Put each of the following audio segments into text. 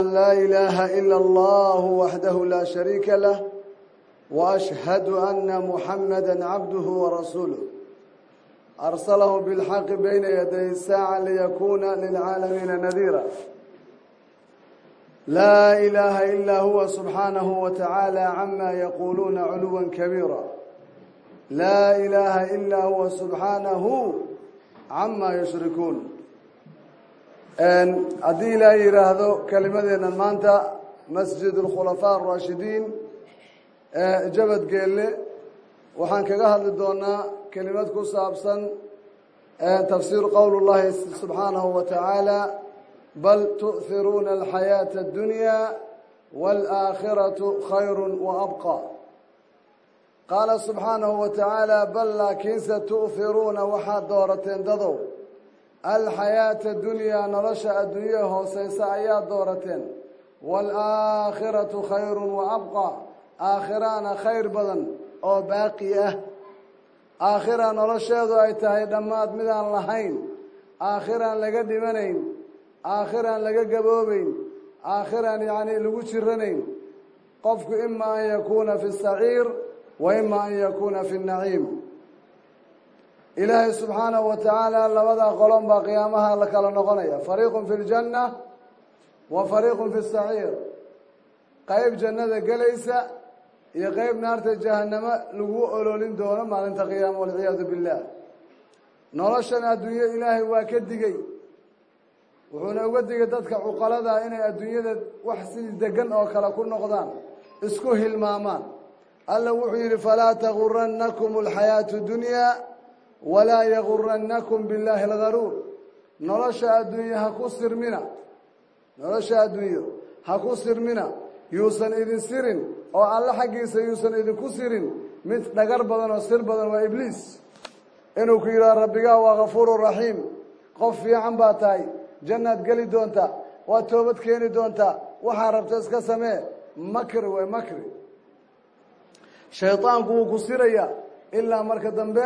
لا إله إلا الله وحده لا شريك له وأشهد أن محمدا عبده ورسوله أرسله بالحق بين يدي الساعة ليكون للعالمين نذيرا لا إله إلا هو سبحانه وتعالى عما يقولون علوا كبيرا لا إله إلا هو سبحانه عما يشركون haddii ilaa yidhaahdo kelimadeennan maanta masjid اlkhulafaa الraashidiin ee jabad geelle waxaan kaga hadli doonaa kelimad ku saabsan tafsiir qowl اllahi subxaanahu wa tacaala bal tu'hiruuna alxayaaةa اddunya wاlآakhiraةu khayr waabqى qaala subxaanahu wa tacaala bal laakiinse tu'hiruuna waxaad doorateen dadow alxayaata dunyaa nolosha adduunyada hooseysa ayaa doorateen. Waalaakhiratu khayrun wa abqa. Aakhiraana khayr badan oo baaqi ah. Aakhira nolosheedu ay tahay dhammaad midaan lahayn. Aakhiraan laga dhimanayn. Aakhiraan laga gaboobayn. Aakhiraan yacnii lagu jiranayn. Qofku ima an yakuuna fi saciir wa ima an yakuuna fi naciim ilaahay subxaanahu wa tacaala labadaa qolon baa qiyaamaha la kala noqonaya. Fariiqun fi ljanna wa fariiqun fi saciir qeyb jannada gelaysa iyo qeyb naarta jahannamo lagu ololin doono maalinta qiyaama walciyaadu billaah noloshan adduunyo ilaahay waa ka digey wuxuuna uga digay dadka cuqalada inay adduunyada wax si degan oo kale ku noqdaan isku hilmaamaan. Alla wuxuu yidhi falaa taguranakum alxayaatu dunyaa walaa yaguranakum billaahi algaruur nolosha adduunye ha ku sirmina. Nolosha adduunyo ha ku sirmina. Yuusan idin sirin oo alle xaggiisa yuusan idinku sirin. Mid dhagar badan oo sir badan waa ibliis. Inuu ku yidhaha rabbigaa waa kafuuru raxiim qof fiican baa tahay. Jannaad geli doonta. Waad toobad keeni doontaa waxaa rabta iska samee. Makri way makri. Shaydaanku wuu ku siraya ilaa marka dambe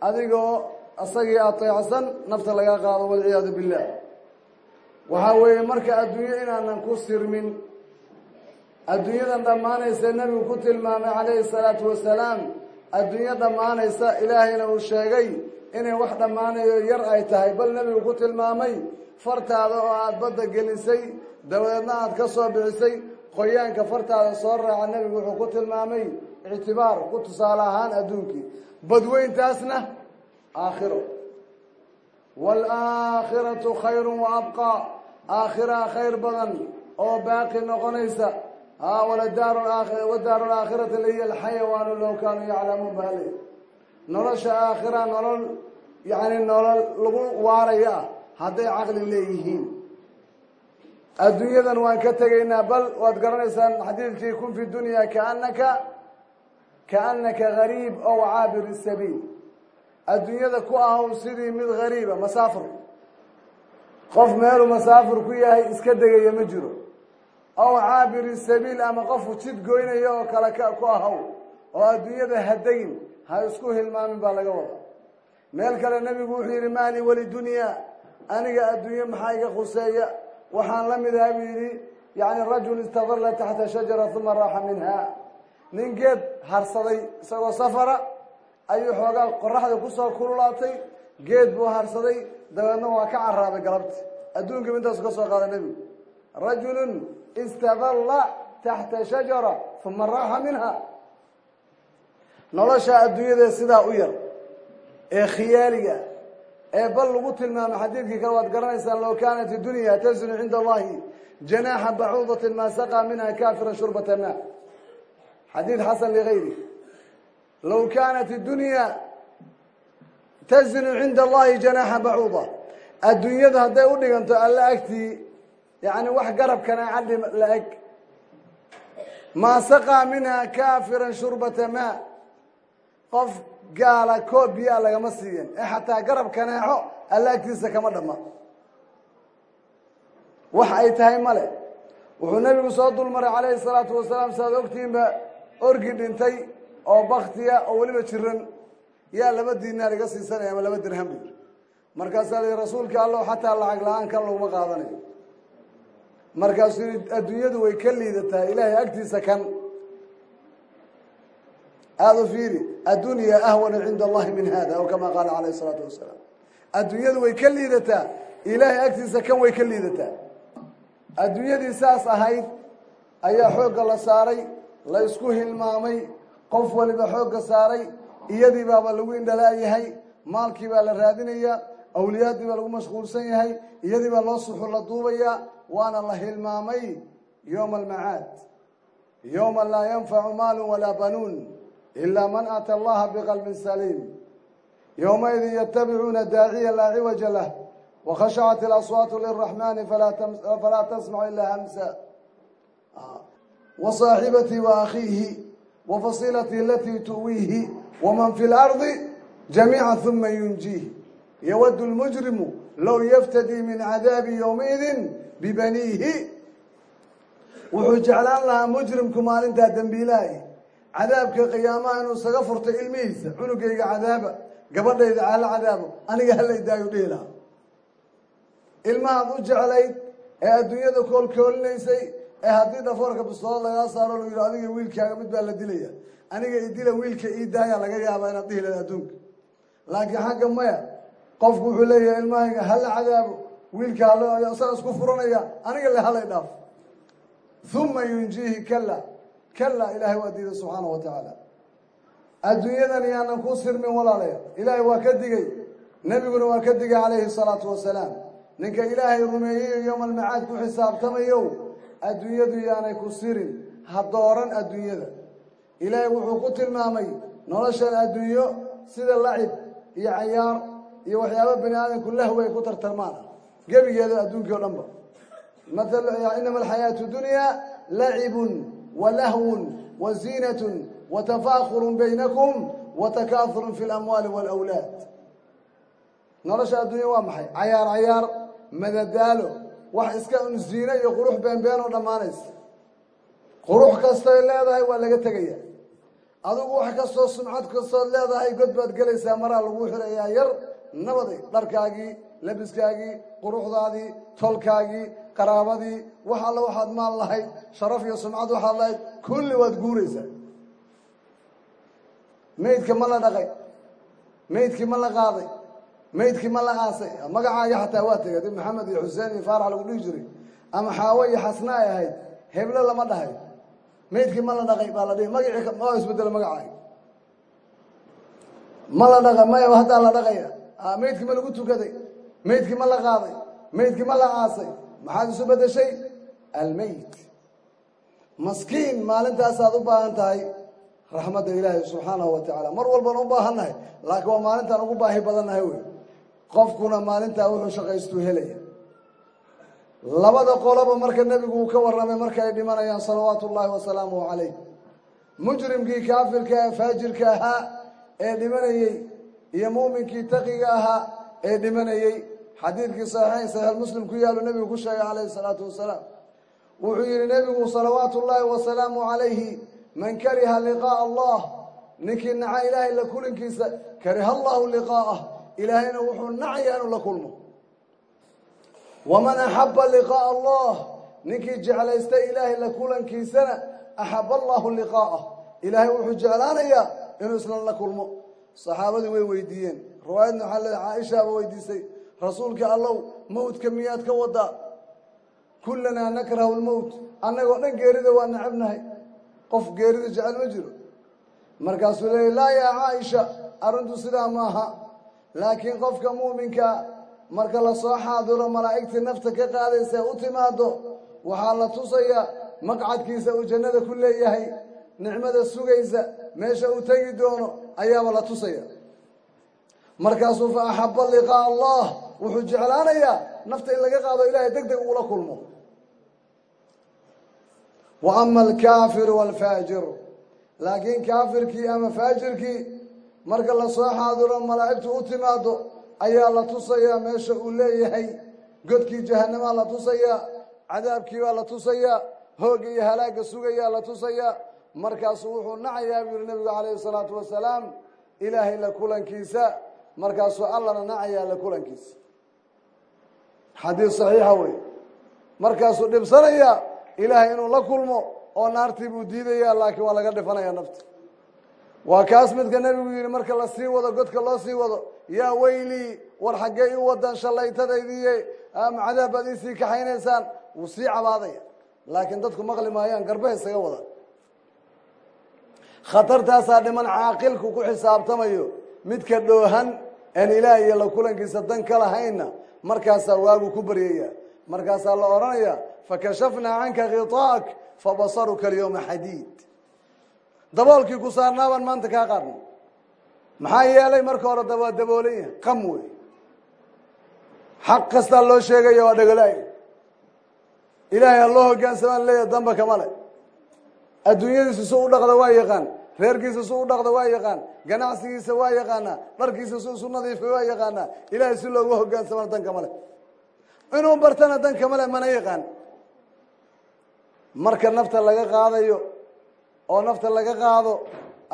adigoo isagii ateecsan nafta laga qaado walciyaadu billaah waxaa weeye marka adduunyo inaanan ku sirmin adduunyadan dhammaanaysa nebigu ku tilmaamay calayhi salaatu wasalaam adduunyo dhammaanaysa ilaahayna uu sheegay inay wax dhammaanayo yar ay tahay. Bal nebigu ku tilmaamay fartaada oo aada badda gelisay dabadeedna aada ka soo bixisay qoyaanka fartaada soo raaca nebigu wuxuu ku tilmaamay ictibaar. Ku tusaale ahaan adduunkii badweyntaasna aakhiro. Waalaakhiratu khayru wa abqaa aakhiraa khayr badan oo baaqi noqonaysa. Waladaaru wadaaru alaakhirati lahiya alxayawaanu low kaanuu yaclamuun baa le nolosha aakhira nolol yacni nolol lagu waaraya ah hadday caqli leeyihiin. Adduunyadan waan ka tegaynaa bal waad garanaysaan xadiidkii kun fi dunya kaanaka kaannaka gariib ow caabir sabiil adduunyada ku ahow sidii mid gariiba masaafir qof meeluu masaafir ku yahay iska degaya ma jiro ow caabiri sabiil ama qofku jid goynaya oo kale ku ahow oo adduunyada hadayn ha isku hilmaamin baa laga wada meel kale nebigu wuxuu yidhi maali weli dunyaa aniga adduunye maxaa iga khuseeya waxaan la mid aha buu yidhi yani rajul istadalla taxta shajara uma raaxa minha nin geed harsaday isagoo safara ayuu xoogaa qoraxda ku soo kululaatay geed buu harsaday dabeedna waa ka caraabay galabti. Adduunkiiba intaasu ka soo qaada nebigu. Rajulun istadalla taxta shajara uma raaxa minha. Nolosha adduunyada sidaa u yar ee khiyaaliga ee bal lagu tilmaamay xadiidkii kale waad garanaysaan low kaanat dunya tasnu cinda allahi janaaxa bacuudatin maa saqaa minha kaafira shurbata ma xadiid xasan ligayri low kaanat dunya tasnu cinda allahi janaaxa bacuuda adduunyadu hadday u dhiganto alla agtii yani wax garab kanaacadhi la eg maa saqaa minha kaafiran shurbata ma qof gaala koob biyaa lagama siiyan ee xataa garab kaneexo alla agtiisa kama dhama wax ay tahay male wuxuu nebigu soo dulmaray calayhi salaatu wasalaam saaad ogtihiinba orgi dhintay oo baktiya oo weliba jiran yaa laba dinaar iga siisanaya ama laba dirham bu markaasaa la rasuulka allow xataa lacag la'aan kan laguma qaadanayo markaasuu yii adduunyadu way ka liidataa ilaahay agtiisa kan. Aada u fiiri addunya ahwana cinda allahi min hada aw kama qaala calayh isalaatu wasalaam. Adduunyadu way ka liidataa ilaahay agtiisa kan way ka liidataa. Adduunyadii saas ahayd ayaa xoogga la saaray la isku hilmaamay qof waliba xoogga saaray iyadii baaba lagu indhalaayahay maalkii baa la raadinayaa awliyaadii baa lagu mashquulsan yahay iyadii baa loo suxu la duubayaa waana la hilmaamay yowma almacaad yowma laa yanfacu maalu walaa banuun ilaa man ata allaha biqalbin saliim. Yowmaidin yatabicuuna daaciya laa ciwaja lah wakhashacat ilaswaatu liraxmani falaa tasmacu ilaa hamsa wasaaxibatii wa akhiihi wa fasilatii alatii tuwiihi waman fi lardi jamiica huma yunjiih yawadu lmujrimu low yaftadii min cadaabi yowmaidin bibaniihi wuxuu jeclaan lahaa mujrimku maalintaa dembiilaahi cadaabka qiyaamaha inuu isaga furto ilmihiisa cunugayga cadaaba gabadhayda hala cadaabo aniga halay daayu dhihi lahaa ilmahaad u jeclayd ee adduunyada koolkoolinaysay ee haddii dhafoorka bistoolo lagaa saaro la yidhi adiga wiilkaaga mid baa la dilaya. Aniga idila wiilka ii daaya laga yaabaa inaad dhihi lahayd adduunka. Laakiin xagga maya qofku wuxuu leeyahay ilmahayga hala cadaabo. Wiilka isaga isku furanaya. Aniga le halay dhaaf. Uma yunjiihi kala kala ilaahay waa diiday subxaana wa tacaala. Adduunyadan yaanan ku sirmin walaalayaal ilaahay waa ka digay. Nebiguna waa ka digay calayhi salaatu wasalaam ninka ilaahay rumeeyeyo yowma almacaad ku xisaabtamayo adduunyadu yaanay ku sirin ha dooran adduunyada. Ilaahay wuxuu ku tilmaamay noloshan adduunyo sida lacib iyo cayaar iyo waxyaaba bani aadamku lahwi ay ku tartarmaan gebigeeda adduunkii o dhan ba. Inama alxayaatu dunyaa lacibun wa lahwun wa ziinatun wa tafaakurun baynakum wa takaahurun fi lamwaali waalawlaad nolosha adduunya waa maxay? Cayaar cayaar madadaalo wax iska un ziino iyo qurux beenbeen oo dhammaanaysa qurux kastoy leedahay waa laga tegaya adigu wax kastoo sumcad kastood leedahay god baad gelaysaa maraa lagu xirayaa yar nabaday dharkaagii labiskaagii quruxdaadii tolkaagii qaraabadii wax alla waxaad maal lahayd sharaf iyo sumcad waxaad lahayd kulli waad guuraysaa. Maydka ma la dhaqay. Maydkii ma la qaaday maydkii ma la aasay magacaaga xataa waa tegay dib maxamed iyo xuseen iyo faarax lagu dhihi jiray. Ama xaawo iyo xasna ay ahayd. Heblo lama dhahay. Maydkii ma la dhaqay baa la dhihi. Magacii ma isbedelo magacaaga. Ma la dhaqa maya haddaa la dhaqaya maydkii ma lagu tukaday. Maydkii ma la qaaday. Maydkii ma la aasay. Maxaad isu bedeshay almeyd maskiin maalintaasaad u baahan tahay. Raxmadda ilaahi subxaanahu wa tacaala mar walbaan u baahannahay laakiin waa maalintaan ugu baahi badannahay wey qofkuna maalintaa wuxuu shaqaystuu helaya labada qoloba marka nebigu uu ka warramay marka ay dhimanayaan salawaatu ullaahi wasalaamuhu calayh. Mujrimkii kaafirka ee faajirka ahaa ee dhimanayey iyo muuminkii taqiga ahaa ee dhimanayey xadiidkii saxiixayn saxiix muslim ku yaalu nebigu ku sheegay calayhi salaatu wasalaam. Wuxuu yidhi nebigu salawaatu ullaahi wasalaamu calayhi man kariha liqaa'a allah ninkii naca ilaahay la kulankiisa kariha allahu liqaa'ah ilaahayna wuxuu nacayaa inuu la kulmo waman axaba liqaa'a allah ninkii jeclaysta ilaahay la kulankiisana axaba allahu liqaa'ah ilaahay wuxuu jeclaanayaa inuu isla la kulmo saxaabadii way weydiiyeen riwaayadna waxaa leedahay caaishaaba weydiisay rasuulka allow mawdka miyaad ka wadaa kullanaa nakrahu lmowt annagoo dhan geerida waa necabnahay qof geerida jecel ma jiro markaasuu leeyay laa yaa caaisha arrintu sidaa maaha laakiin qofka muuminkaa marka la soo xaadiro malaa'igtii nafta ka qaadaysa u timaado waxaa la tusayaa maqcadkiisa uu jannada ku leeyahay nicmada sugaysa meesha uu tegi doono ayaaba la tusaya. Markaasuu fa axaba liqaa'a allah wuxuu jeclaanayaa nafta in laga qaado ilaahay deg deg uula kulmo. Wa ama alkaafiru waalfaajir laakiin kaafirkii ama faajirkii marka la soo xaadiro malaa'igtu u timaado ayaa la tusayaa meesha uu leeyahay. Godkii jahanamaa la tusayaa cadaabkii baa la tusayaa hoogga iyo halaagga sugayaa la tusayaa markaasuu wuxuu nacayaa buu yihi nebigu calayhi salaatu wasalaam ilaahay la kulankiisa. Markaasuu allana nacayaa la kulankiisa. Xadiis saxiixa wey markaasuu dhibsanayaa ilaahay inuu la kulmo oo naartii buu diidayaa laakiin waa laga dhifanaya nafta waa kaas midka nebigu yihi marka la sii wado godka loo sii wado yaa weylii war xaggee i wadan shallaytadaydiiye cadaab baad iisii kaxaynaysaan. Wuu sii cabaadaya. Laakiin dadku maqli maayaan garbaha isaga wada. Khatartaasaa dhiman caaqilku ku xisaabtamayo. Midka dhoohan aan ilaah iyo la kulankiisa dan ka lahaynna markaasaa waagu ku baryaya markaasaa la odhanaya fakashafnaa canka khiطaa'ak fabasaruka alyawma xadiid daboolkii ku saarnaa baan maanta kaa qaadnay. Maxaa yeelay marka hore da waa daboolan yahay qam wey xaq kastaa loo sheegaya waa dhegolaay ilaahay ha loo hogaansamaan leeyahay damba kama le adduunyadiisa su u dhaqda waa yaqaan reerkiisa su u dhaqda waa yaqaan ganacsigiisa waa yaqaanaa dharkiisa su isu nadiifay waa yaqaanaa. Ilaahay si loogu hogaansamana dan kama le inuu bartana dan kama le mana yaqaan. Marka nafta laga qaadayo oo nafta laga qaado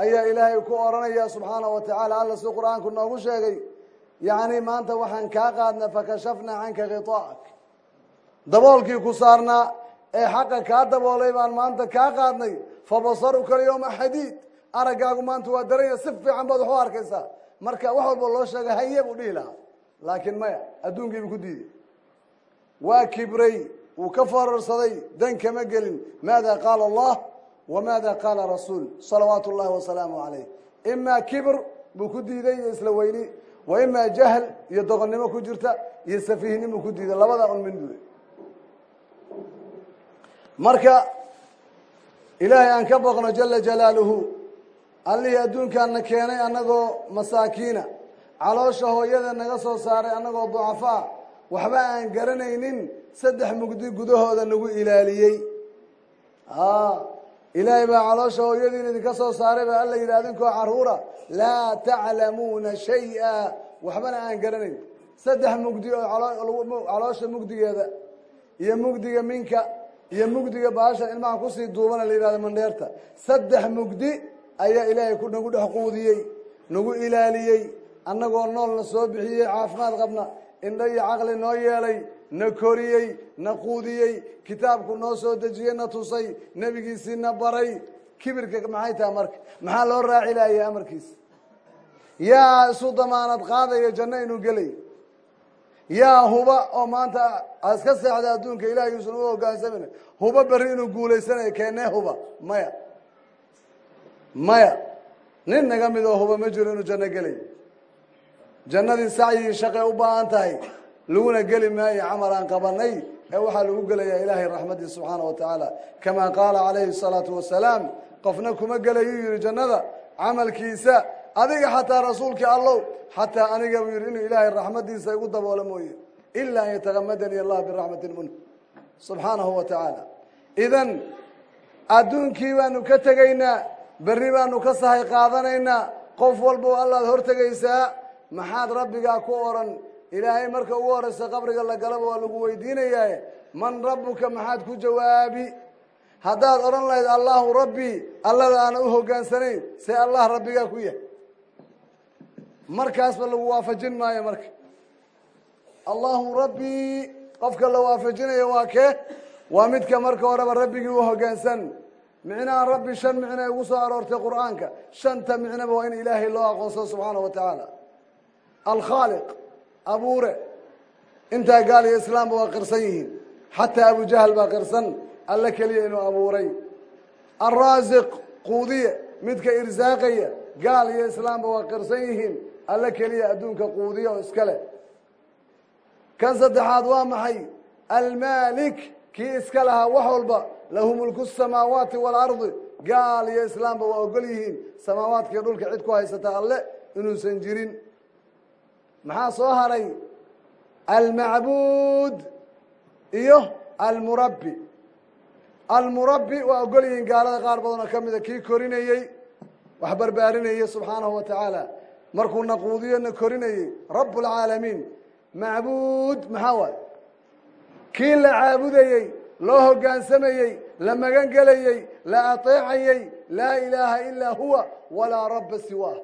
ayaa ilaahay ku oranaya subxaanahu wa tacaala si qur'aanku noogu sheegay yacni maanta waxaan kaa qaadna fakashafnaa canka khiطaa'ak daboolkii ku saarnaa ee xaqa kaa daboolay baan maanta kaa qaadnay fabasaruka alyawma xadiid araggaagu maanta waa daranya si fiican baad wax u arkaysaa. Marka wax walba loo sheegay haye buu dhihi lahaa. Laakiin maya adduunkiibu ku diiday. Waa kibray wuu ka fororsaday dan kama gelin. Maada qaala allah wmaada qaala rasuul salawaatu اllahi wasalaamu alayh imaa kibr buu ku diiday iyo isla weyni wa imaa jahl iyo doqonnimo ku jirta iyo safiihnimo ku diiday labada un min buy marka ilaahay aan ka boqno jala jalaaluhu allihii adduunkaana keenay annagoo masaakiina caloosha hooyada naga soo saaray annagoo ducafaa waxba aan garanaynin saddex mugdi gudahooda nagu ilaaliyey ilaahay baa caloosha hooyadiin idinka soo saaray baa alla yidhi adinkoo caruura laa taclamuuna shay-a. Waxbana aan garanayn. Saddex mugdi oo caloosha mugdigeeda iyo mugdiga minka iyo mugdiga baashan ilmaha ku sii duubana la yidhahdo mandheerta saddex mugdi ayaa ilaahay nagu dhex quudiyey nagu ilaaliyey annagoo nool na soo bixiyey caafimaad qabna indho caqli noo yeelay na koriyey na quudiyey kitaabku noo soo dejiyey na tusay nebigiisii na baray. Kibirka maxay tahay marka? Maxaa loo raaci laayay amarkiisa yaa isu damaanad qaadaya janno inuu gelay. Yaa huba oo maanta iska seexda adduunka ilahay uusan u hogaansamin huba berri inuu guulaysanayo keenee huba. Maya. Maya. Nin naga mid oo huba ma jiro inuu janno gelay. Jannadii sacyigii shaqay u baahan tahay laguna geli maayo camal aan qabanay ee waxaa lagu gelayaa ilaahay raxmadiisa subxaana wa tacaala. Kamaa qaala calayhi الsalaatu wasalaam qofna kuma gelayuu yihi jannada camalkiisa adiga xataa rasuulkii allow xataa aniga buu yihi inuu ilaahay raxmadiisa igu daboolo mooye ila an yatagamadani allah biraxmatin minh subxaanahu wa tacaala. Idan adduunkii baanu ka tegaynaa berri baanu ka sahay qaadanaynaa qof walba allaad hortegaysaa maxaad rabbigaa ku oran ilaahay marka ugu horeysa qabriga la galaba waa lagu weydiinayaa man rabbuka maxaad ku jawaabi? Haddaad odhan lahayd allahu rabbii allada aana u hogaansanayn see allah rabbigaa ku yahay. Markaasba lagu waafajin maayo marka. Allahu rabbii qofka la waafajinayo waa kee? Waa midka marka horeba rabbigii u hogaansan micnaha rabbi shan micno ay ugu soo aroortay qur'aanka. Shanta micnoba waa in ilaahay loo aqoonsado subxaana wa tacaala alkhaaliq abuure. Intaa gaal iyo islaamba waa qirsan yihiin. Xataa abujahal baa qirsan alle keliya inuu abuuray. Alraasiq quudiye midka irsaaqaya gaal iyo islaamba waa qirsan yihiin alle keliya adduunka quudiye oo iska leh. Kan saddexaad waa maxay? Almaalik kii iska lahaa wax walba lahu mulku samaawaati waalardi gaal iyo islaamba waa ogol yihiin samaawaadkiiyo dhulka cid ku haysata alle inuusan jirin maxaa soo haray? Almacbuud iyo almurabbi. Almurabbi waa ogol yihiin gaalada qaar badan oo ka mida kii korinayey wax barbaarinayey subxaanahu wa tacaala. Markuu na quudiyo na korinayey. Rabb اlcaalamiin macbuud maxaa waay? Kii la caabudayey loo hogaansamayey la magan gelayey la ateecayey laa ilaaha ilaa huwa walaa rabba siwaah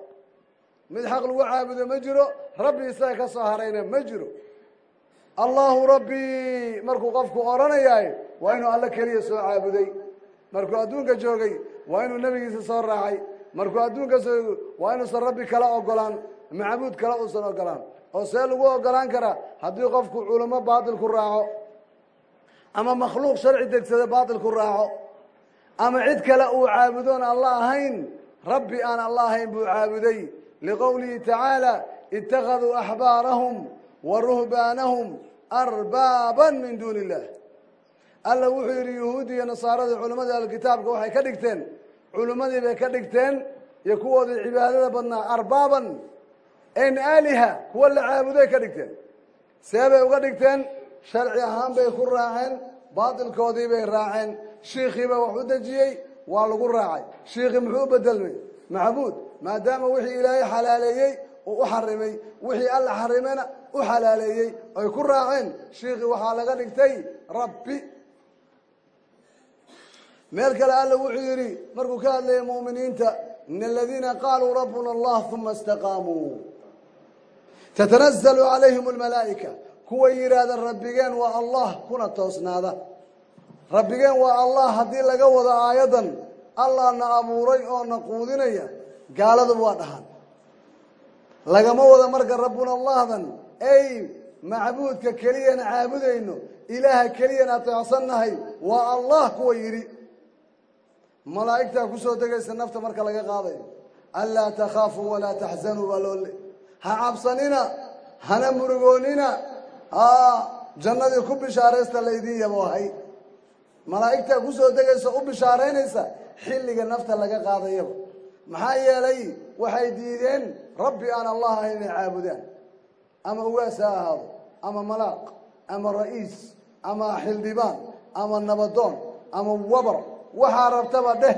mid xaq lagu caabudo ma jiro rabbi isaga ka soo harayna ma jiro. Allahu rabbii markuu qofku odhanayahay waa inuu alle keliya soo caabuday. Markuu adduunka joogay waa inuu nebigiisa soo raacay. Markuu adduunka soogo waa inuusan rabbi kala ogolaan macbuud kale uusan ogolaan oo see lagu ogolaan karaa haddii qofku culamo baatil ku raaco ama makhluuq sharci degsada baatil ku raaco ama cid kale uu caabudoon alla ahayn rabbi aan alla ahayn buu caabuday liqowlihi tacaala ittakhaduu axbaarahum wa ruhbaanahum arbaaban min duuni illah alla wuxuu yidhi yuhuudi iyo nasaaradii culammadii alkitaabka waxay ka dhigteen culimmadii bay ka dhigteen iyo kuwoodii cibaadada badnaa arbaaban n aaliha kuwa la caabuday ka dhigteen see bay uga dhigteen sharci ahaan bay ku raaceen baatilkoodii bay raaceen shiikhiiba wax u dejiyey waa lagu raacay shiikhii muxuu bedelmay macbuud maadaama wixii ilaahay xalaaleeyey uu u xarimay wixii alla xarimena u xalaaleeyey ay ku raaceen. Shiikhii waxaa laga dhigtay rabbi. Meel kale alla wuxuu yidhi markuu ka hadlayay mu'miniinta in aladiina qaaluu rabbuna allah uma istaqaamuu. Tatanazalu calayhim almalaa'ika kuwa yidhaahda rabbigeen waa allah kuna toosnaada. Rabbigeen waa allah haddii laga wado aayaddan allah na abuuray oo na quudinaya gaaladuba waa dhahan lagama wado marka rabbuna allahdan ey macbuudka keliyana caabudayno ilaaha keliyana ateecsannahay waa allah kuwa yidhi. Malaa'igtaa ku soo degaysa nafta marka laga qaadayo. Anlaa takhaafuu walaa taxzanuu baa loo le. Ha cabsanina hana murugoonina. Jannadii ku bishaaraysta laydin yaboohay malaa'igtaa ku soo degaysa u bishaaraynaysa xilliga nafta laga qaadayaba maxaa yeelay waxay diideen rabbi aan allah ahayn inay caabudaan. Ama ugaas ha ahaado ama malaaq ama ra'iis ama xildhibaan ama nabadoon ama wabar. Waxaa rabtaba dheh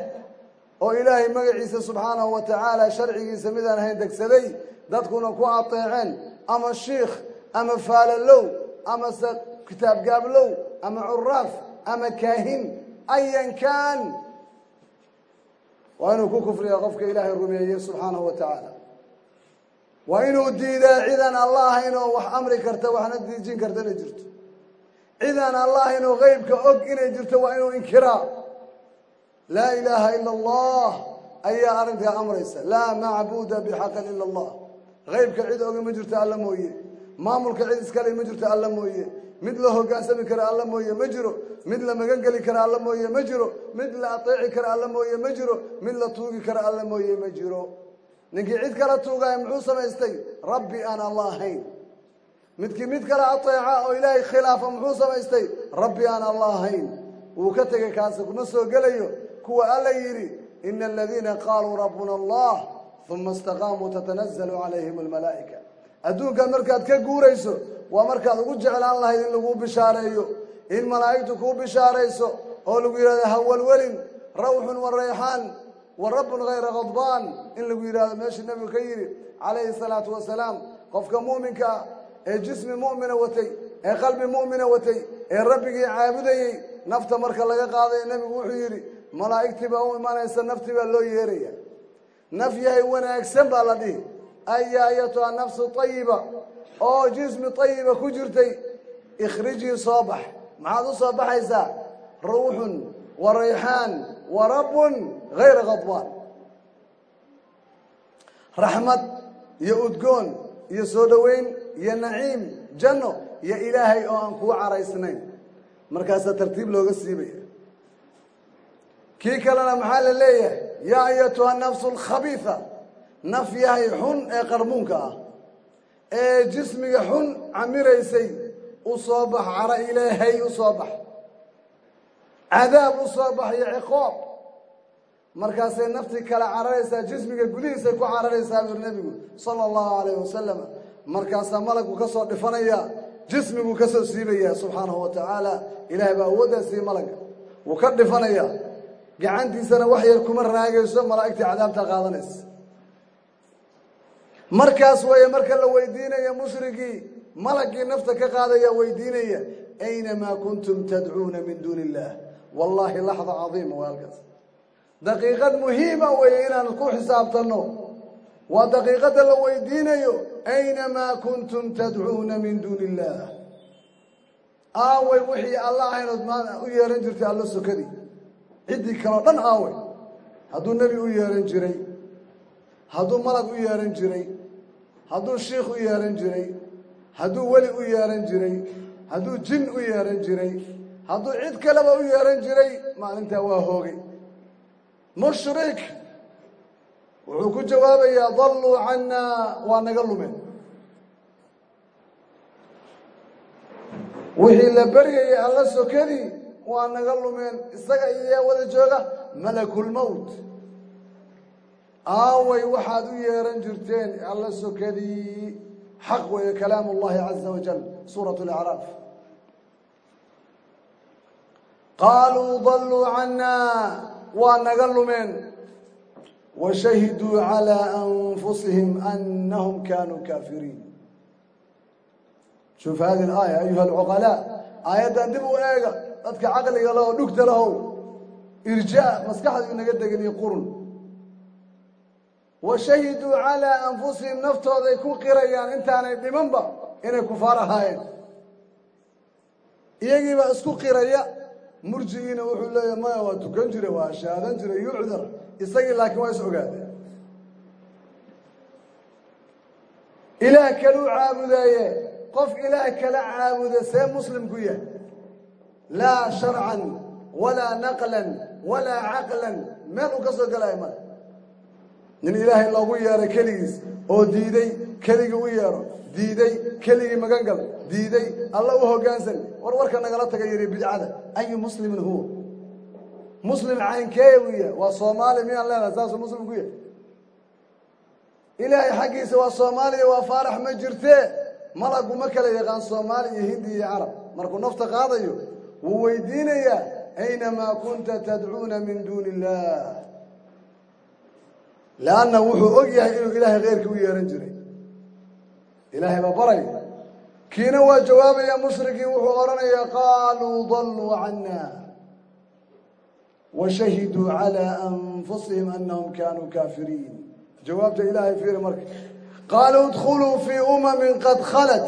oo ilaahay magaciisa subxaanahu wa tacaala sharcigiisa midaan ahayn degsaday dadkuna ku ateeceen ama shiikh ama faalalow ama se kitaab gaablow ama curaaf ama kaahin ayan kaan waa inuu ku kufriya qofka ilaahay rumeeyey subxaanahu wa tacaala waa inuu diidaa cidaan alla ahayn wax amri karta waxna diijin karta inay jirto. Cidaan alla ahayn oo qeybka og inay jirto waa inuu inkiraa laa ilaaha ila allah ayaa arrintaa amraysa. Laa macbuuda bixaqin ila allah. Qeybka cid oga ma jirto alla mooye maamulka cid iskale ma jirto alla mooye. Mid la hogaansami kara alla mooye ma jiro. Mid la magan geli kara alla mooye ma jiro. Mid la ateeci kara alla mooye ma jiro. Mid la tuugi kara alla mooye ma jiro. Ninkii cid kala tuugaya muxuu samaystay? Rabbi aan alla ahayn midkii mid kale ateeca oo ilaahay khilaafa muxuu samaystay? Rabbi aan alla ahayn wuu ka tegay kaasi kuma soo gelayo. Kuwa alla yidhi ina aladiina qaaluu rabbuna allah uma istaqaamuu tatanazalu calayhim almalaa'ika adduunkan markaad ka guurayso waa markaad ugu jeclaan lahayd in laguu bishaareeyo. In malaa'igtu kuu bishaarayso oo lagu yidhahdo hawalwelin rawxun wa rayxaan wa rabbun hayra khadbaan in lagu yidhahdo meeshii nebigu ka yidhi calayhi salaatu wasalaam qofka mu'minka ah ee jismi mu'mina watay ee qalbi mu'mina watay ee rabbigii caabudayey nafta marka laga qaadayo nebigu wuxuu yidhi malaa'igtii baa u imanaysa naftii baa loo yeeraya naf yahay wanaagsan baa la dhihi aya ayatuha nafsu ayiba oo jismi ayiba ku jirtay. Ikhrijii soo bax maxaad u soo baxaysaa ruuxun wa rayxaan wa rabbun hayra khadbaan raxmad iyo udgoon iyo soo dhoweyn iyo naciim janno iyo ilaahay oo aan kuu caraysnayn. Markaasaa tartiib looga siibaya. Kii kalena maxaa la leeyahay? Yaa ayatuha nafsu alkhabiisa naf yahay xun ee qarmuunka ah ee jismiga xun camiraysay u soo bax cara ilaahay u soo bax cadaab u soo bax iyo ciqoob. Markaasay naftii kale cararaysaa jismiga gudihiisay ku cararaysaa buu nebigu sala allahu calayhi wasalam markaasaa malagku ka soo dhifanaya jismiguu ka soo siibaya subxaanahu wa tacaala ilaahay baa awooddaa siiye malaga wuu ka dhifanaya gacantiisana wax yar kuma raagayso malaa'igtii cadaabtaa qaadanaysa markaas weeye marka la weydiinaya mushrigii malagii nafta ka qaadaya weydiinaya aynamaa kuntum tadcuuna min duuni illaah wallaahi laxda cadiima waa halkaas. Daqiiqad muhiima weeye inaan ku xisaabtanno waa daqiiqadda la weydiinayo aynamaa kuntum tadcuuna min duuni illaah aaway wixii alla ahaynood maa u yeehan jirtay alla sokadii ciddii kaleo dhan aaway. Hadduu nebi u yeehan jiray hadduu malag u yeehan jiray hadduu shiikh u yeehan jiray hadduu weli u yeehan jiray hadduu jin u yeehan jiray hadduu cid kaleba u yeehan jiray maalintaa waa hoogay. Mushrik wuxuu ku jawaabayaa dalluu cannaa waa naga lumeen. Wixii la beryayay alla sokadii waa naga lumeen isaga iyaa wada jooga malakulmowt aaway waxaad u yeehan jirteen alla sokadii xaq weeye kalaamu اllahi caza wajal suuraة اlacraaf qaaluu dalluu cannaa waa naga lumeen washahiduu calىa anfusihim anahum kanuu kaafiriin shuf hadi aaya ayuha alcuqalaa aayaddan dib u eega dadka caqliga laho dhugta lahow irjaa maskaxduu naga degeniyo qurun wa shahiduu calaa anfusihim naftooday ku qirayaan intaanay dhimanba inay kufaar ahaayeen. Iyagiibaa isku qiraya murjigiina wuxuu leeyahy maya waa tukan jire waa shaadan jire yucdar isagii laakiin waa is ogaadeen. Ilaah kaluu caabudaye qof ilaah kala caabuda see muslim ku yahay. Laa sharcan walaa naqlan walaa caqlan. Meel uu ka soo gelaya male nin ilaahay loogu yeeray keligiis oo diiday keligii u yeedho diiday keligii magan gal diiday alla u hoggaansan war warka nagala taga yidhi bidcada ayu muslimin huwa? Muslim caynkeeya buu yahay waa soomaali miyaan leenahay saasuu muslim ku yahay ilaahay xaggiisa waa soomaaliya waa faarax ma jirtee malagu ma kala yaqaan soomaali iyo hindi iyo carab markuu nafta qaadayo wuu weydiinayaa aynamaa kunta tadcuuna min duuni illah leanna wuxuu og yahay inuu ilaahay keyrkii u yeehan jiray ilaahay baa baray kiina waa jawaabaya mushrikiin wuxuu odhanayaa qaaluu dalluu cana washahiduu calىa anfusihim anahum kaanuu kaafiriin jawaabta ilaahay fiiri marka qaaluu idkhuluu fii umamin qad khalat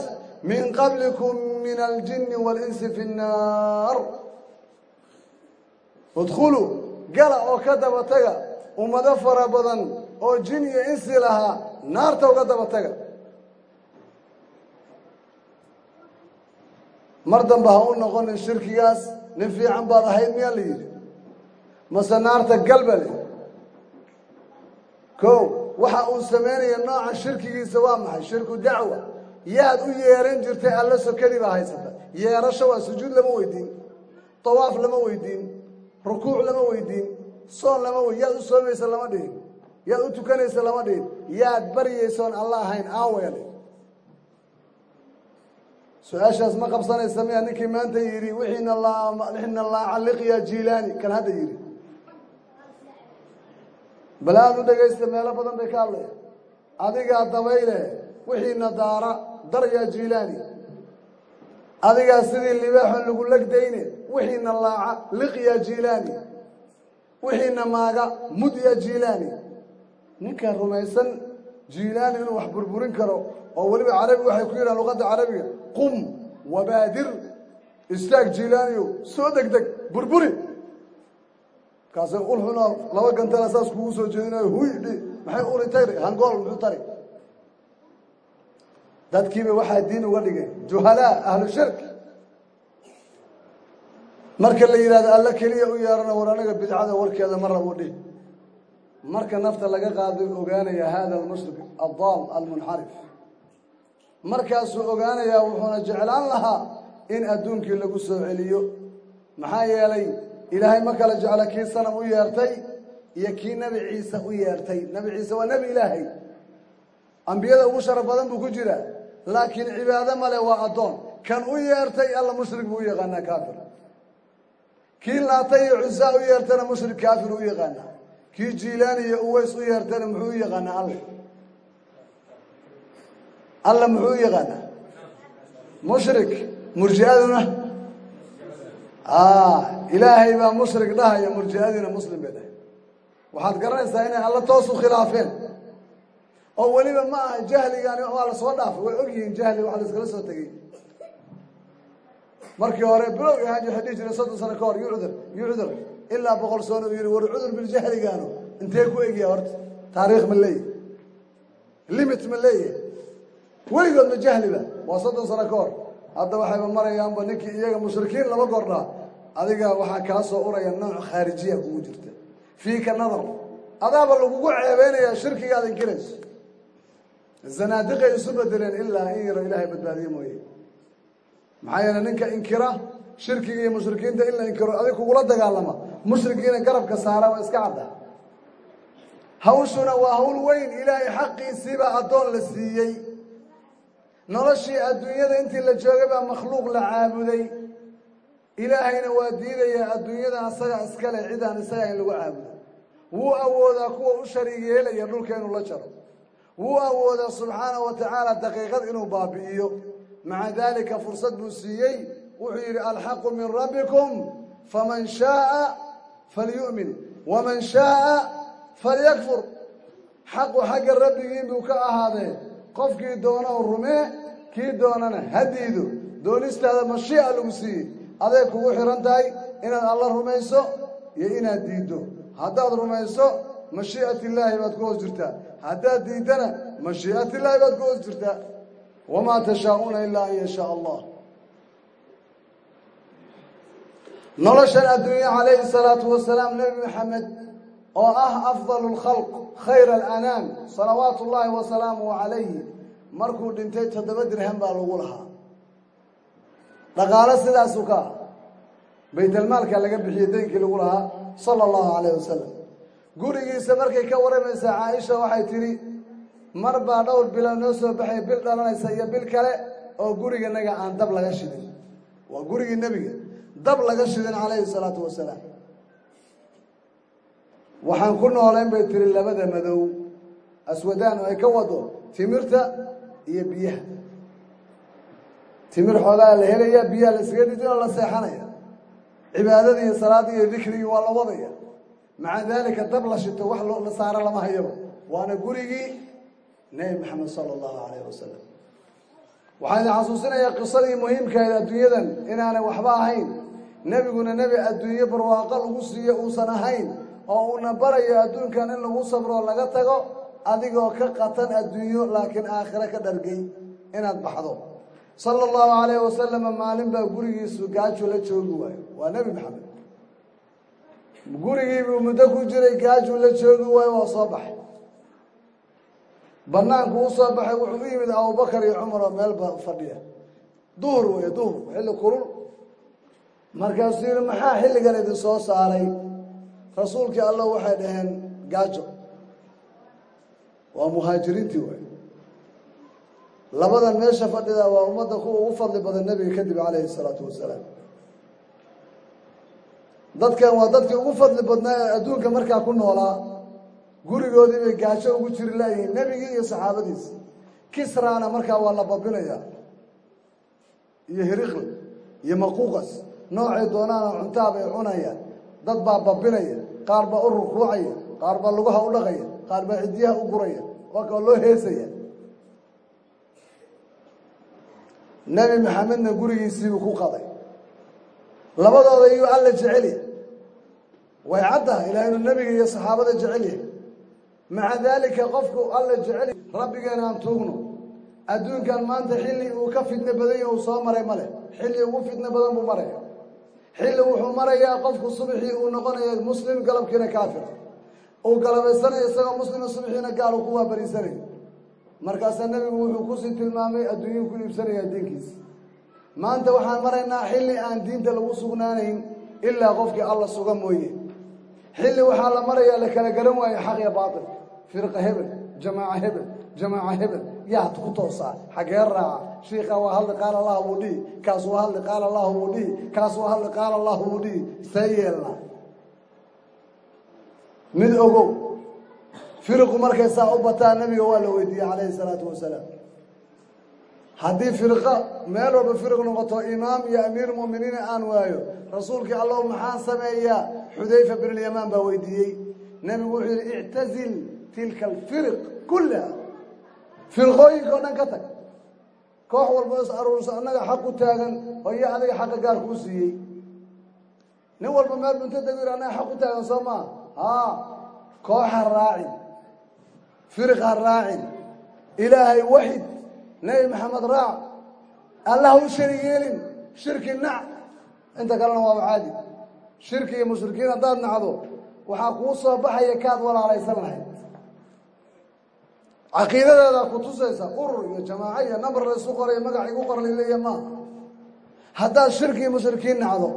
min qablikum min aljini waاlinsi fi الnaar idkhuluu gala oo ka daba taga ummado fara badan oo jin iyo insi lahaa naarta uga daba taga. Mar dambe ha u noqonin shirkigaas nin fiican baad ahayd miyaa la yidhi? Mase naarta galbale ko waxa uu samaynaya nooca shirkigiisa waa maxay? Shirku dacwa. Yaad u yeeran jirtay alla sokadii baa haysata. Yeerasho waa sujuud lama weydiin tawaaf lama weydiin rukuuc lama weydiin soon lama wey yaad u soomaysa lama dhihin yaad u tukanaysa lama dhihin yaad baryaysoon alla ahayn aaweele su'aashaas ma qabsanaysa miya ninkii maanta yidhi wixiina lixna laacalliqya jiilaani kan hadda yidhi. Bal aad u dhegaysta meelo badan bay ka hadlaya. Adigaa dabayle wixiina daara daryaa jiilaani. Adigaa sidii libaaxon lagu legdayne wixiina laaca liqya jiilaani wixiina maaga mudya jiilaani. Ninkaan rumaysan jiilaani inuu wax burburin karo oo weliba carabi waxay ku yidhahan luqadda carabiga qum wabaadir istaag jiilaaniyo soo deg deg burburi kaase ulxuna laba gantana saas kugu soo jeedinayo huy dhi maxay uri tari? Hangool muxuu tari? Dadkiiba waxaa diin uga dhigeen juhalaa ahlu marka la yidhahdo alla keliya u yeerana war anaga bidcada warkeeda ma rabo dhih marka nafta laga qaado ogaanaya hada almushrik addaal almunxarif. Markaasuu ogaanayaa wuxuuna jeclaan lahaa in adduunkii lagu soo celiyo. Maxaa yeelay ilaahay ma kala jeclo kii sanam u yeertay iyo kii nebi ciise u yeertay nebi ciise waa nebi ilaahay. Ambiyada ugu sharaf badan buu ku jiraa. Laakiin cibaado male waa addoon. Kan u yeertay alla mushrik buu u yaqaanaa kaafir kii laatay iyo cusaa u yeertana mushrik kaafir u yaqaanaa kii jiilaani iyo uways u yeertana muxuu u yaqaanaa alle? Alla muxuu u yaqaanaa mushrik murji'aduna? Ilaahay baa mushrik dhahaya murji'adiina muslim bay dhahay. Waxaad garanaysaa inay alla toos u khilaafeen. Oo weliba ma aha jahligani waa la soo dhaafay way og yihiin jahli waxa la iskala soo tegey markii hore bilow ahaan dhihi jireen soddon sano ka hor yucdur yucdur ilaa boqol sano u yihi war cudur biljahligaanu intee ku egya horta taariikh ma leeyahy limit ma leeyahy weligood ma jahliba waa soddon sano ka hor. Hadda waxayba marayaanba ninkii iyaga mushrikiin laba gordhaa adiga waxaa kaa soo uraya nooc khaarijiya kugu jirta. Fiika nadar. Adaaba lagugu ceebeynayaa shirkigaad inkirayso zanaadiqay isu bedeleen ilaa in yaro ilaahay badbaadiye mooye maxaa yeele ninka inkira shirkiga iyo mushrikiinta in la inkiro adig kugula dagaalama. Mushrikiina garabka saara waa iska cadda. Hawshuna waa hawl weyn ilaahay xaqiisiibaa addoon la siiyey. Noloshii adduunyada intii la joogay baa makhluuq la caabuday. Ilaahayna waa diidayaa adduunyadan asaga iskale cidaan isaga in lagu caabudo. Wuu awoodaa kuwa u shariig yeelaya dhulka inuu la jaro. Wuu awoodaa subxaanahu wa tacaala daqiiqad inuu baabi'iyo maca daalika fursad buu siiyey. Wuxuu yidhi alxaqu min rabbikum faman shaaa falyu'min waman shaaa falyakfur. Xaqu xagga rabbigiin buu ka ahaadee. Qofkii doono rumee kii doonana hadiido. Doonistaada mashiica lagu siiyey. Aday kugu xihan tahay inaad alla rumayso iyo inaad diiddo. Haddaad rumayso mashii'at illaahi baad ku hoos jirtaa. Haddaad diiddana mashii'at illaahi baad ku hoos jirtaa wamaa tashaa'uuna ilaa an yashaa allah noloshan adduunye calayhi salaatu wasalaam nebi maxamed oo ah afdalu lkhalq khayra alanaam salawaatu ullaahi wasalaamuhu calayhi markuu dhintay toddoba dirham baa lagu lahaa dhaqaalo sidaasuu ka ah baytalmaalka laga bixiyey daynkii lagu lahaa sala allahu calayh wasalam gurigiisa markay ka waramaysaa caaisha waxay tidhi mar baa dhowr bilo noo soo baxay bil dhalanaysa iyo bil kale oo guriganaga aan dab laga shidin. Waa gurigii nebiga dab laga shidin calayhi salaatu wasalaam. Waxaan ku noolayn bay tiri labada madow aswadaan oo ay ka wado timirta iyo biyaha. Timir xoogaa la helaya biyaha la iskaga oo la seexanaya. Cibaadadii iyo salaaddii iyo dikrigii waa la wadaya. Maca daalika dab la shito wax la saaro lama hayaba. Waana gurigii nebi maxamed sala allahu calayh wasalam waxaan idin xasuusinayaa qisadii muhiimkahayd adduunyadan inaanay waxba ahayn. Nebiguna nebi adduunye barwaaqo lagu siiyo uusan ahayn oo uuna barayo adduunkan in lagu sabroo laga tago adigoo ka qatan adduunyo laakiin aakhiro ka dhargay inaad baxdo. Sala allahu calayhi wasalama maalin baa gurigiisu gaajo la joogi waayo. Waa nebi maxamed gurigiibuu muddo ku jiray gaajuu la joogi waayo waa soo baxay banaanku soo baxay wuxuu u yimid abubakar iyo cumar oo meelba fadhiya. Duhur weeye duhur xilli kulul. Markaasuu yihi maxaa xilligan idin soo saaray? Rasuulkii allah waxay dhaheen gaajo. Waa muhaajiriintii waay labadan meesha fadhida waa ummadda kuwa ugu fadli badan nebiga kadib calayhi salaatu wasalaam. Dadkan waa dadkii ugu fadli badnaa ee adduunka markaa ku noolaa gurigoodii bay gaajo ugu jiri laayihiin nebigii iyo saxaabadiisa kisraana markaa waa la babinaya iyo hiriql iyo maquuqas. Noocay doonaana cuntaa bay cunayaan. Dad baa babinaya qaar baa u rukuucaya qaar baa lugaha u dhaqaya. Qaar baa ciddiyaha u guraya. Waa loo heesaya. Nebi maxamedna gurigiisiibuu ku qaday. Labadooda iyuu alla jecelya way caddaha ilaa nebiga iyo saxaabada jecel yahay maca daalika qofku alla jecel rabbigeena aan tuugno. Adduunkan maanta xilli uu ka fidno badan yahi uu soo maray ma leh. Xilli ugu fidno badan buu maraya xilli wuxuu marayaa qofku subxii uu noqonayo muslim galabkiina kaafir. Uu galabaysanayo isagoo muslima subxiina gaal uu ku waabariisanayo markaasaa nebigu wuxuu ku sii tilmaamay adduunyuu ku iibsanaya diinkiisa maanta waxaan maraynaa xilli aan diinta lagu sugnaanayn ilaa qofkii alla suga mooye. Xilli waxaa la marayaa la kala garan waayo xaq iyo baatil firqa hebel jamaaca hebel jamaaca hebel. Yaad ku toosaa. Xagee raaca. Shiika waa hadli qaala allahu buu dhihi. Kaas waa hadli qaala allahu buu dhihi. Kaas waa hadli qaala allahu buu dhihi. See yeelnaa mid ogow. Firiqu markay saa u bataa nebiga waa la weydiiyey calayhi salaatu wasalaam haddii firqa meel walba firiq noqoto imaam iyo amiir mu'miniina aan waayo rasuulkii allahu maxaan sameeyaa? Xudayfa binulyamaan baa weydiiyey. Nebigu wuxuu tilka alfiriq kullaha. Firqooyinka o dhan ka tag. Koox walba is aruursa annaga xaq u taagan oo iyo adiga xaqa gaar kuu siiyey. Nin walba meel bunta degu yidhi annaga xaq u taagan soo maa haa koox ha raacin. Firiq ha raacin. Ilaahay waxid nebi maxamed raac. Allah u sharig yeelin shirki nac. Inta kalena waaba caadi shirki iyo mushrikiin haddaad nacdo waxaa kuu soo baxaya kaad walaalaysan lahayd caqiidadeedaa ku tusaysa urur iyo jamaaco iyo nambar la isu qorayo magac igu qor laleeya maaha haddaad shirki iyo mushrikiin nacdo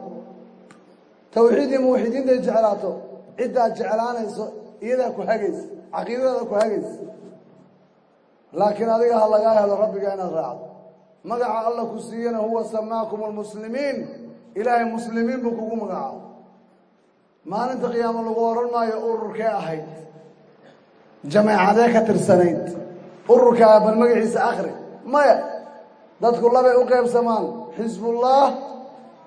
tawxiid iyo muwaxidiinta jeclaato ciddaad jeclaanayso iyadaa ku hagaysa caqiidadaada ku hagaysa laakiin adiga ha lagaa helo rabbiga inaad raacdo. Magaca alla ku siiyana huwa samaakum almuslimiin ilaahay muslimiin buu kugu magacaabo maalinta qiyaamo lagu odhan maayo ururkee ahayd jameecadee ka tirsanayd. Ururkaa bal magaciisa akhri. Maya dadku labay u qaybsamaan. Xisbullah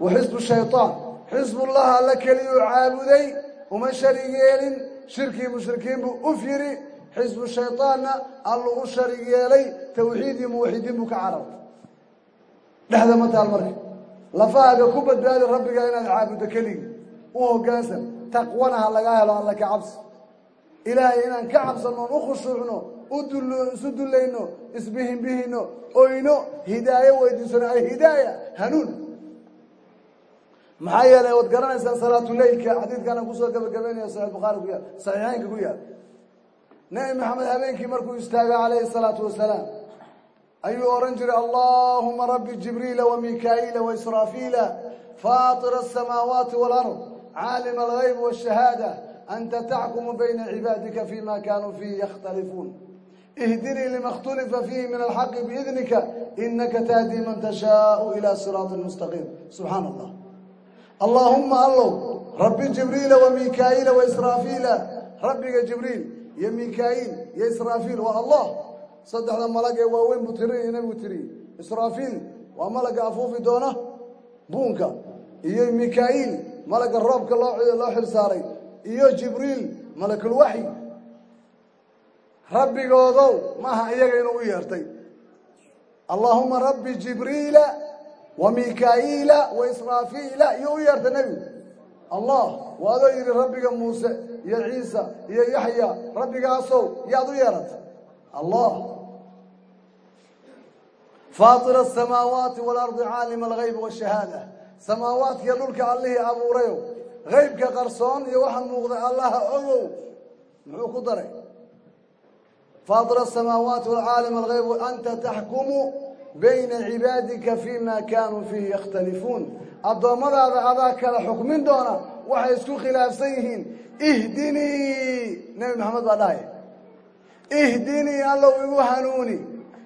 wa xisbu shaytaan. Xisbullah alla keliyuu caabuday uma sharig yeelin. Shirkii mushrikiin buu uf yidhi xisbu shaytaanna allu u sharig yeelay. Tawxiid iyo muwaxidiin buu ka carabay dhexda ma taal marka. Lafahaaga ku badbaadi rabbiga inaad caabuddo keligii. U hoggaansan taqwana ha lagaa helo alla ka cabsi ilaahay inaan ka cabsanno oon u khushuucno isu dullayno isbihinbihino oyno hidaayo weydiisano alhidaaya hanuun. Maxaa yeelay waad garanaysaan salaatuleylka xadiidkaana ku soo gabagabeynaya saxiix bukhaari ku yaal saxiixeynka ku yaal. Nebi maxamed habeenkii markuu istaago calayhi salaatu wasalaam ayuu odhan jiray allahuma rabbi jibriila wamikaa'iila waisraafiila faatira asamaawaati walard caalima algayb washahaada anta taxkumu bayna cibaadika fima kanuu fiihi yakhtalifuun ihdinii lima اkhtulifa fiihi min alxaqi biidnika inaka tahdii man tashaau ila siraaطi mustaqiim subxaana allah allaahuma allow rabbi jibriila wamikaa'iila waisraafiila rabbiga jibriil iyo mikaa'iil iyo israafiil waa allah saddexda malag ee waaweyn buu tirinaya nabigu tiriye israafiil waa malagga afuufi doona buunka iyo mikaa'iil malagga roobka loo xil saaray iyo jibriil malakulwaxyi rabbigoodow maaha iyaga inuu u yeertay. Allaahuma rabbi jibriila wa mikaa'iila wa israafiila iyo u yeertay nebigu allah waadoo yidhi rabbiga muuse iyo ciisa iyo yaxya rabbigaasow yaad u yeeratay. Allah. Faatira asamaawaati waalardi caalima algayb washahaada samaawaadkiiyo dhulka allihii abuurayow haybka qarsoon iyo waxa muuqday allaha ogow muxuu ku daray? Faatira asamaawaati waalcaalima algayb anta taxkumu bayna cibaadika fima kaanuu fiihi yakhtalifuun. Addoommadaada adaa kala xukmin doona waxay isku khilaafsan yihiin ihdinii nebi maxamed baa dhahaya ihdinii allow igu hanuuni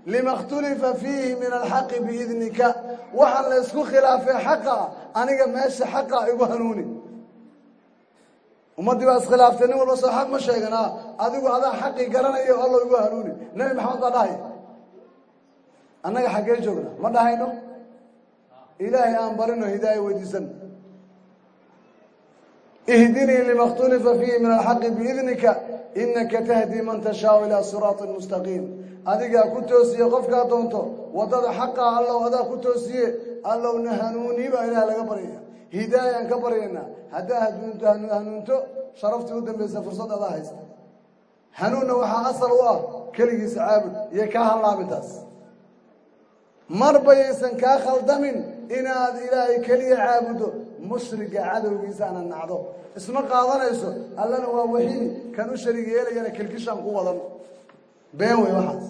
lima اkhtulifa fiihi min alxaqi biidnika waxaan la isku khilaafay xaqa aniga meesha xaqa igu hanuuni ummaddii baa iskhilaaftay nin walba soo xaq ma sheegan a adigu adaa xaqii garanayo allow igu hanuuni. Nebi maxamed baa dhahaya annaga xaggee joogna. Ma dhahayno? Ilaahay aan barino hidaaya weydiisan. Ihdinii lima اkhtulifa fiihi min alxaqi biidnika inaka tahdii man tashaau ilaa siraaطi mustaqiim. Adigaa ku toosiye qofkaa doonto waddada xaqaa allow adaa ku toosiye allowna hanuuni baa ilaah laga baryaya hidaayaan ka baryaynaa haddaa hanuunto hanuunto sharaftii u dambaysa fursad adaa haysta hanuunna waxaa asal u ah keligiisa caabud iyo kaa hallaabintaas marba yaysan kaa khaldamin inaad ilaahay keliya caabuddo mushriga cadowgiisa ana nacdo. Isma qaadanayso allana waa waxiidi kan u sharig yeelayana kelkishaan ku wadan. Been wey waxaas.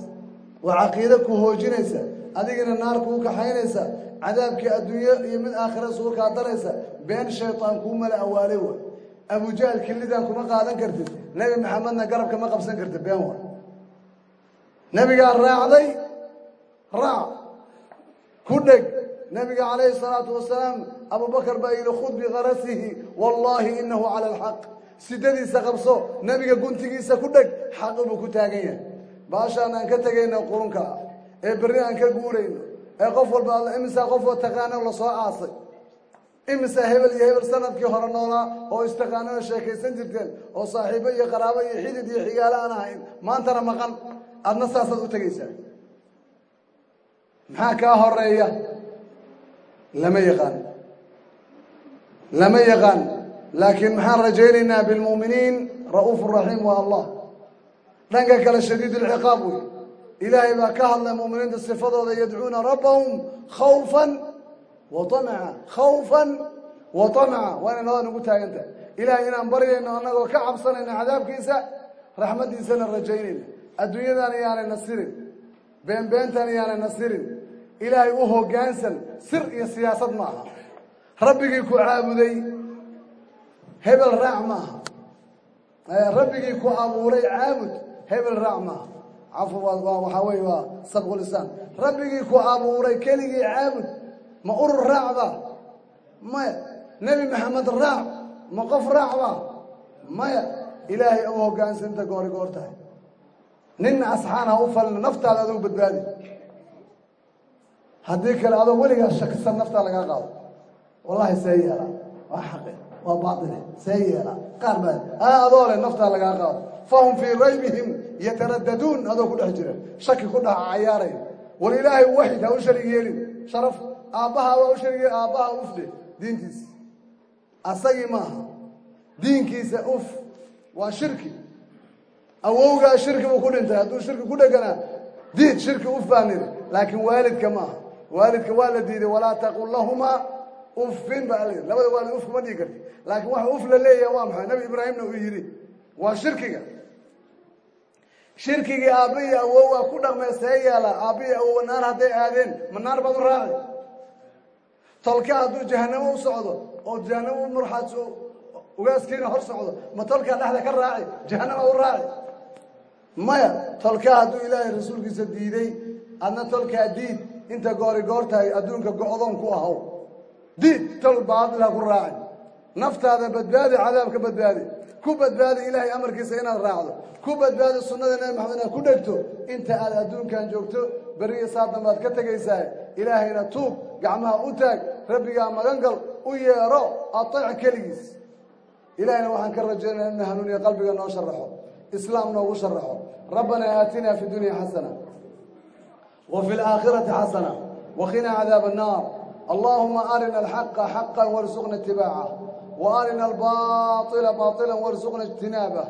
Waa caqiide ku hoojinaysa adigina naar kuu kaxaynaysa cadaabkii adduunyo iyo mid aakhira isugu kaadaraysa been shaytaan kuu mala awaalay wa. Abujahl kilidaan kuma qaadan kartid nebi maxamedna garabka ma qabsan kartid been wa. Nebigaa raacday raac. Ku dheg nabiga calayhi salaatu wasalaam abubakar baa yidhi khud bikarasihi wallaahi inahu cala alxaq sidadiisa qabso nebiga guntigiisa ku dheg xaqi buu ku taagan yahay. Baashaan aan ka tegayno qurunka ee berri aan ka guurayno ee qof walba alla imisaa qofoo taqaano la soo aasay. Imisaa hebel iyo hebel sannadkii hore noolaa oo istaqaanano sheekaysan jirteen oo saaxiibo iyo qaraabo iyo xidid iyo xigaalo aan ahayn maantana maqan adna saasaad u tegaysaa. Maxaa kaa horreeya lama yaqaan. Lama yaqaan. Laakiin maxaan rajaynaynaa bilmu'miniin ra'uufu raxiim waa allah. Dhanka kale shadiid alciqaab wey ilaahay baa ka hadlay mu'miniinta sifadooda yadcuuna rabbahum khawfan wa tamaca khawfan wa tamaca waa inay nabada nagu taagan tahay ilaahay inaan baryayno annagoo ka cabsanayna cadaabkiisa raxmaddiisana rajaynayna adduunyadan iyaanay nasirin beenbeentan iyaanay nasirin ilaahay u hoggaansan sir iyo siyaasad ma aha. Rabbigii ku caabuday hebel raac maaha rabbigii ku abuuray caabud hebel raac maaha cafu waxaa wey waa sabqulisaan rabbigii ku abuuray keligii caabud ma urur raacba maya. Nebi maxamed raac ma qof raacba maya. Ilaahay u hoggaansanta goori goor ninna asxaan ha u falina naftaada adugu badbaadi. Haddii kale adoo weligaa shakisan naftaa lagaa qaado. Wallahi see yeela. Waa xaqe waa baaile see yeela. Qaar baa a adoo leh naftaa lagaa qaado. Fahum fii raybihim yataraddaduun adoo ku dhex jira. Shaki ku dhex cayaaraya war ilaahay waxid ha u sharig yeelin. Sharaf aabbaha waa u sharig yeel aabbaha ufdhe diintiisa asagii maaha. Diinkiisa uf waa shirki. Awowgaa shirki buu ku dhintay. Hadduu shirki ku dheganaa diid shirki uf baa niri laakiin waalidka maaha. Waalidka waa la diiday. Walaa taqul lahumaa uffin baa la yidhi labada waalid uf kuma dhigi karti laakiin uf la leeyahay waa maxay? Nabi ibraahimna uu yidhi waa shirkiga shirkigii aabba iyo awowaa ku dhaqmee see yeela aabba iyo awowa naar hadday aadeen ma naar baad u raaci tolka hadduu jahanamo u socdo oo jahanamo murxaad ugaaskiina hor socdo ma tolkaa dhexda ka raaci jahanama u raaci maya tolkaa hadduu ilaahay rasuulkiisa diiday adna tolkaa diid inta goori goor tahay adduunka go'doon ku ahow. Diid tol baadil ha ku raacin. Naftaada badbaadi cadaabka badbaadi ku badbaadi ilaahay amarkiisa inaad raacdo. Ku badbaadi sunnada nebi maxamed inaad ku dhegto. Inta aad adduunkan joogto beriya saa dambaad ka tegaysaa ilaahayna tuub gacmaha u taag rabbigaa magan gal u yeedho ateec keligiis. Ilahayna waxaan ka rajaynaya ina hanuuniya qalbiga noo sharaxo islaam noogu sharaxo rabbanaa aatina fi dunya xasana wa fi alaakhirati xasana waqina cadaab annaar. Allahuma arina alxaqa xaqa warsuqna itibaaca وارنا الباطل باطلا وارزقنا اجتنابه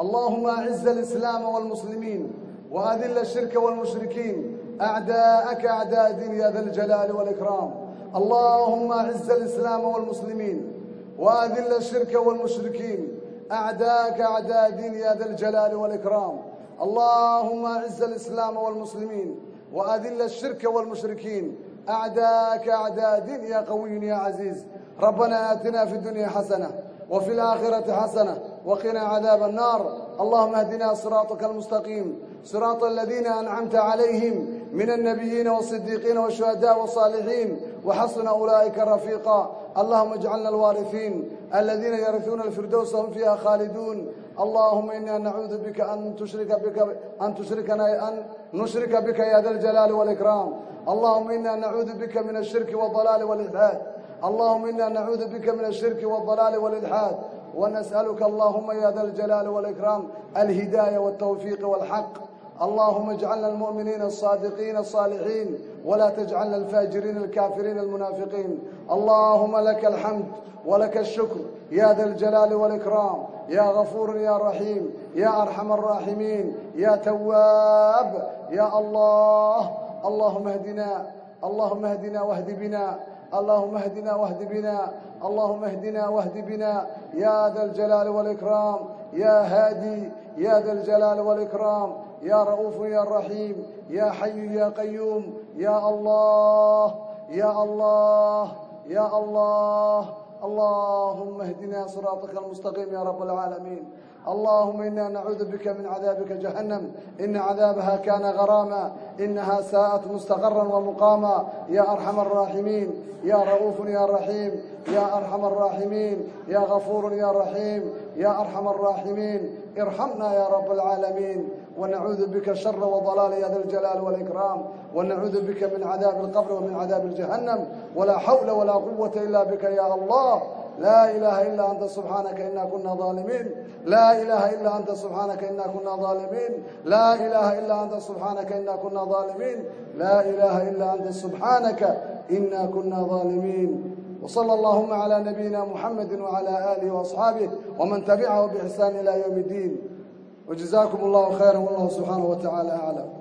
اللهم اعز الاسلام والمسلمين واذل الشرك والمشركين اعداءك اعداء دين يا ذا الجلال والاكرام اللهم اعز الاسلام والمسلمين واذل الشرك والمشركين اعداءك اعداء دين يا ذا الجلال والاكرام اللهم اعز الاسلام والمسلمين واذل الشرك والمشركين اعداءك اعداء دين يا قوي يا عزيز ربنا آتنا في الدنيا حسنة وفي الآخرة حسنة وقنا عذاب النار اللهم اهدنا صراطك المستقيم صراط الذين أنعمت عليهم من النبيين والصديقين والشهداء والصالحين وحسن أولئك رفيقا اللهم اجعلنا الوارثين الذين يرثون الفردوس هم فيها خالدون اللهم إنا نعوذ بك أن تشرك بك أن تشركنا أن نشرك بك يا ذا الجلال والإكرام اللهم إنا نعوذ بك من الشرك والضلال والإلحاد اللهم إنا نعوذ بك من الشرك والضلال والإلحاد ونسألك اللهم يا ذا الجلال والإكرام الهداية والتوفيق والحق اللهم اجعلنا المؤمنين الصادقين الصالحين ولا تجعلنا الفاجرين الكافرين المنافقين اللهم لك الحمد ولك الشكر يا ذا الجلال والإكرام يا غفور يا رحيم يا أرحم الراحمين يا تواب يا الله اللهم اهدنا اللهم اهدنا واهد بنا اللهم اهدنا واهد بنا اللهم اهدنا واهد بنا يا ذا الجلال والإكرام يا هادي يا ذا الجلال والإكرام يا رؤوف يا رحيم يا حي يا قيوم يا الله يا الله يا الله اللهم اهدنا صراطك المستقيم يا رب العالمين اللهم إنا نعوذ بك من عذابك جهنم إن عذابها كان غراما إنها ساءت مستقرا ومقاما يا أرحم الراحمين يا رؤوف يا رحيم يا أرحم الراحمين يا غفور يا رحيم يا أرحم الراحمين ارحمنا يا رب العالمين ونعوذ بك شر وضلال يا ذا الجلال والإكرام ونعوذ بك من عذاب القبر ومن عذاب الجهنم ولا حول ولا قوة إلا بك يا الله لا إله إلا أنت سبحانك إنا كنا ظالمين لا إله إلا أنت سبحانك إنا كنا ظالمين لا إله إلا أنت سبحانك إنا كنا ظالمين لا إله إلا أنت سبحانك إنا كنا ظالمين وصلى اللهم على نبينا محمد وعلى آله وأصحابه ومن تبعه بإحسان إلى يوم الدين وجزاكم الله خيرا والله سبحانه وتعالى أعلم